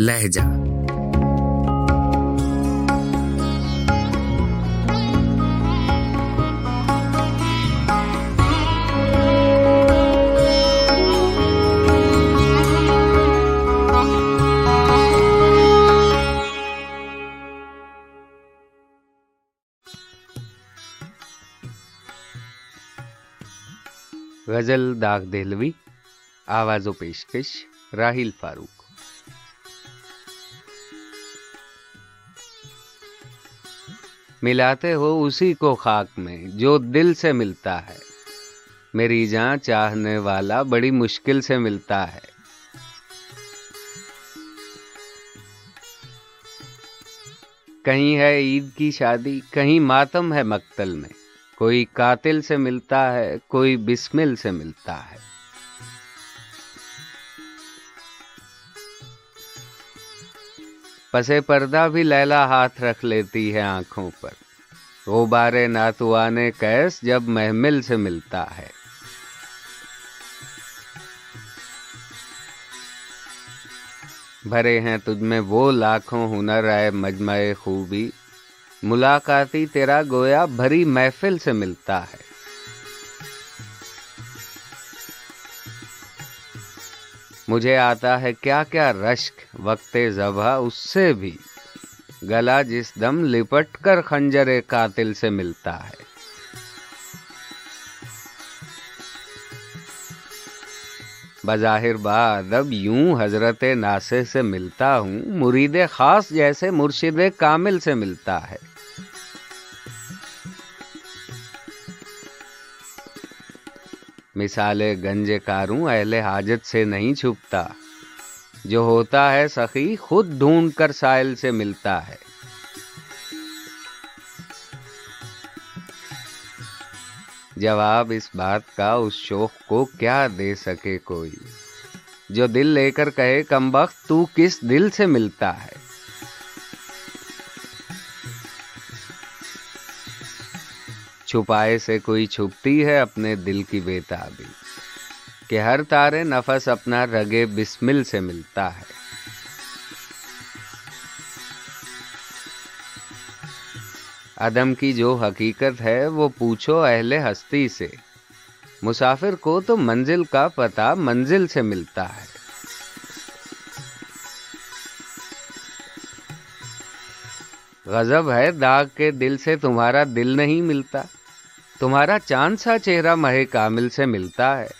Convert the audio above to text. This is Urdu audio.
لہجہ۔ غزل داغ دہلوی آواز و پیشکش راہیل فاروق۔ ملاتے ہو اسی کو خاک میں جو دل سے ملتا ہے۔ میری جان چاہنے والا بڑی مشکل سے ملتا ہے۔ کہیں ہے عید کی شادی، کہیں ماتم ہے مقتل میں۔ کوئی قاتل سے ملتا ہے، کوئی بسمل سے ملتا ہے۔ پسے پردہ بھی لیلا ہاتھ رکھ لیتی ہے آنکھوں پر۔ وہ بارے ناتوانے کیس جب محمل سے ملتا ہے۔ بھرے ہیں تجھ میں وہ لاکھوں ہنر ہے مجمع خوبی۔ ملاقاتی تیرا گویا بھری محفل سے ملتا ہے۔ مجھے آتا ہے کیا کیا رشک وقت زبہ اس سے بھی۔ گلا جس دم لپٹ کر خنجر قاتل سے ملتا ہے۔ بظاہر ادب یوں حضرت ناسے سے ملتا ہوں، مرید خاص جیسے مرشد کامل سے ملتا ہے۔ مثال گنج کاروں اہل حاجت سے نہیں چھپتا۔ جو ہوتا ہے سخی خود ڈھونڈ کر سائل سے ملتا ہے۔ جواب اس بات کا اس شوق کو کیا دے سکے کوئی؟ جو دل لے کر کہے کمبخت تو کس دل سے ملتا ہے؟ چھپائے سے کوئی چھپتی ہے اپنے دل کی بےتابی کہ ہر تارے نفس اپنا رگے بسمل سے ملتا ہے۔ عدم کی جو حقیقت ہے وہ پوچھو اہل ہستی سے۔ مسافر کو تو منزل کا پتہ منزل سے ملتا ہے۔ غضب ہے داغ کے دل سے تمہارا دل نہیں ملتا۔ تمہارا چاند سا چہرہ مہ کامل سے ملتا ہے۔